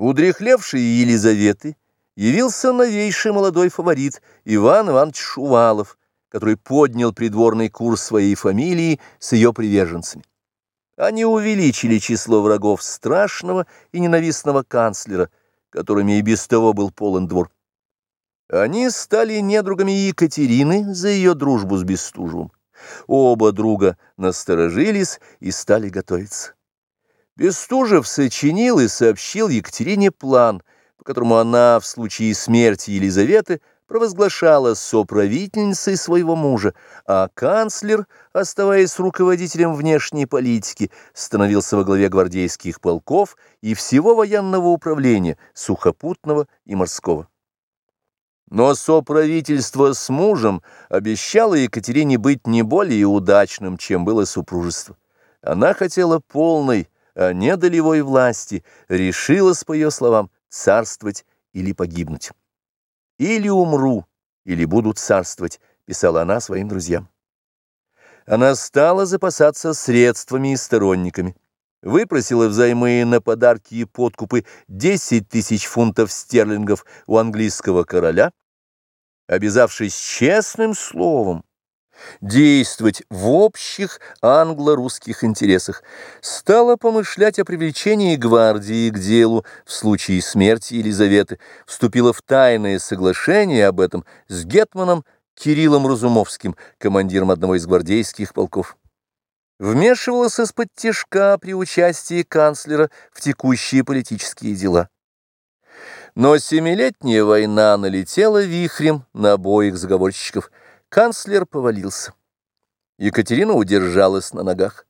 У Елизаветы явился новейший молодой фаворит Иван Иванович Шувалов, который поднял придворный курс своей фамилии с ее приверженцами. Они увеличили число врагов страшного и ненавистного канцлера, которыми и без того был полон двор. Они стали недругами Екатерины за ее дружбу с Бестужевым. Оба друга насторожились и стали готовиться. Бестужев сочинил и сообщил Екатерине план, по которому она в случае смерти Елизаветы провозглашала соправительницей своего мужа, а канцлер, оставаясь руководителем внешней политики, становился во главе гвардейских полков и всего военного управления, сухопутного и морского. Но соправительство с мужем обещало Екатерине быть не более удачным, чем было супружество. Она хотела полной, а не долевой власти, решилась, по ее словам, царствовать или погибнуть. «Или умру, или буду царствовать», — писала она своим друзьям. Она стала запасаться средствами и сторонниками. Выпросила взаймы на подарки и подкупы 10 тысяч фунтов стерлингов у английского короля, обязавшись честным словом действовать в общих англо-русских интересах, стала помышлять о привлечении гвардии к делу в случае смерти Елизаветы, вступила в тайное соглашение об этом с гетманом Кириллом Разумовским, командиром одного из гвардейских полков. Вмешивалась из-под тяжка при участии канцлера в текущие политические дела. Но семилетняя война налетела вихрем на обоих заговорщиков – Канцлер повалился. Екатерина удержалась на ногах.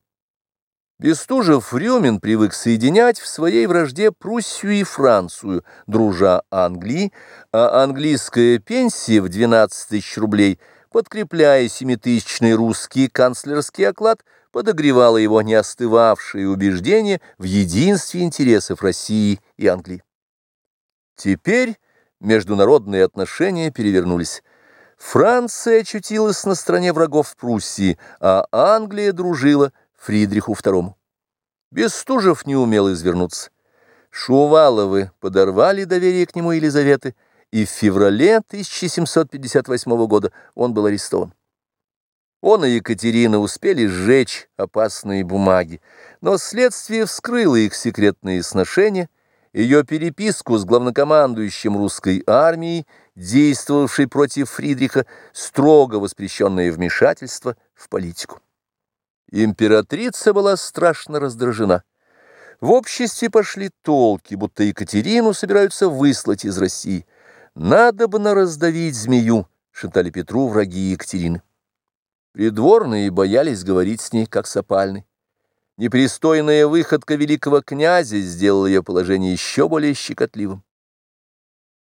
Бестужев-Рюмин привык соединять в своей вражде Пруссию и Францию, дружа Англии, а английская пенсия в 12 тысяч рублей, подкрепляя семитысячный русский канцлерский оклад, подогревала его неостывавшие убеждения в единстве интересов России и Англии. Теперь международные отношения перевернулись. Франция очутилась на стороне врагов Пруссии, а Англия дружила Фридриху II. Бестужев не умел извернуться. Шуваловы подорвали доверие к нему Елизаветы, и в феврале 1758 года он был арестован. Он и Екатерина успели сжечь опасные бумаги, но следствие вскрыло их секретные сношения, ее переписку с главнокомандующим русской армией действовавшей против Фридриха, строго воспрещенное вмешательство в политику. Императрица была страшно раздражена. В обществе пошли толки, будто Екатерину собираются выслать из России. Надо бы раздавить змею, шептали Петру враги Екатерины. Придворные боялись говорить с ней, как с опальной. Непристойная выходка великого князя сделала ее положение еще более щекотливым.